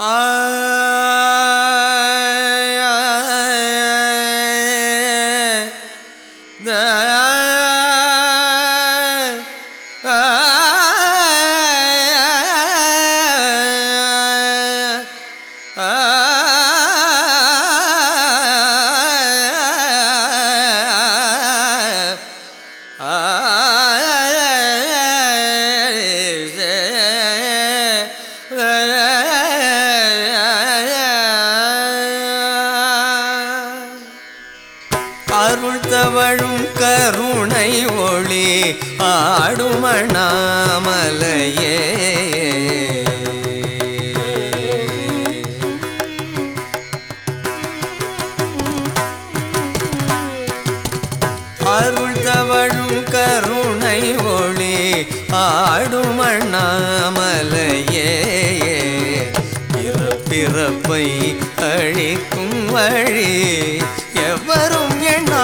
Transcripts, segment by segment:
அருள் தவழும் கருணை ஒளி ஆடுமணாமலையே அருள் தவழும் கருணை ஒளி ஆடுமணாமலையே பிறப்பை அழிக்கும் வழி எவரும் எண்ணானிலையே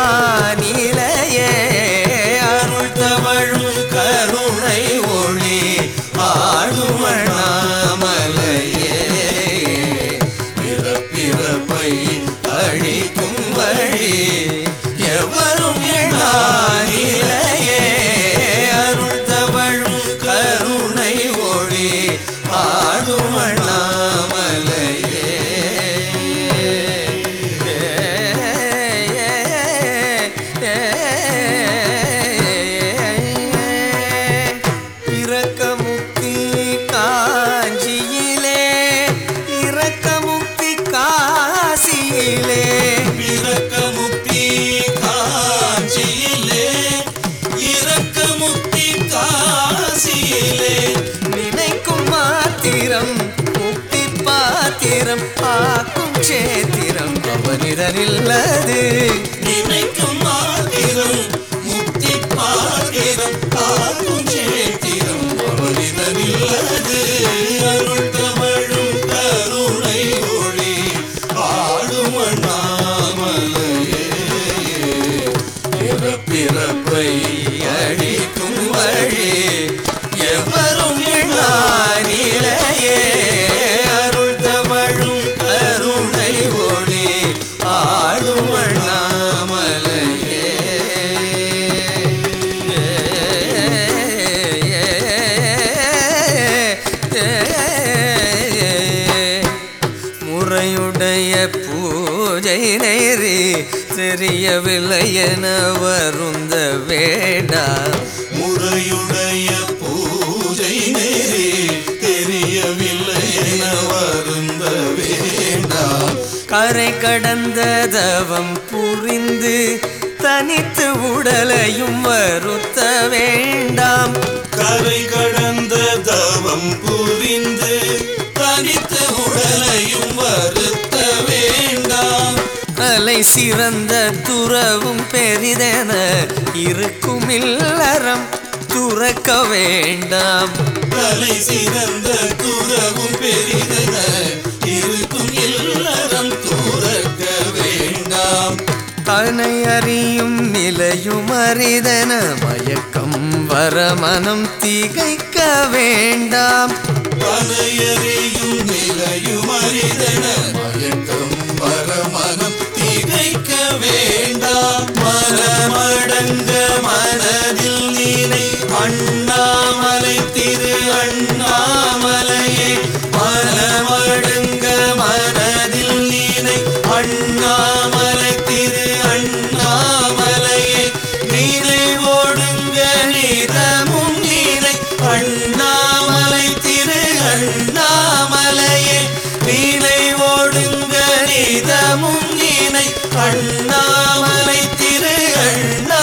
காக்கும் ஆக்கும் கஷேத்திரம் அவனிடனில்லது. நினைக்கும் மாத்திரம் முக்தி பாத்திரம் காக்கும் சேத்திரம் அவனிதனில்லது பூஜை நேரி தெரியவில்லை என வருந்த வேண்டாம் முறையுடைய பூஜை நேரே தெரியவில்லை என வருந்த வேண்டாம் கரை கடந்த தவம் புரிந்து தனித்து உடலையும் வருத்த வேண்டாம். கரை கடந்த தவம் புரிந்து தனித்த உடலையும் வருத்த அலை சிறந்த துறவும் பெரிதென இருக்கும் இல்லறம் துறக்க வேண்டாம். தலை சிறந்த துறவும் பெரிதென இருக்கும் இல்லறம் துறக்க வேண்டாம். தனை அறியும் நிலையும் அரிதென மயக்கம் வர மனம் திகைக்க வேண்டாம். பனையறியும் நிலையும் அரிதென மயக்கம் நினைக்க வேண்டாம். மரமடங்க மனதில் நீனை அண்ணாமலை திரு அண்ணாமலையே அவ்விதமும் இணை அண்ணாமலை திரு அண்ணா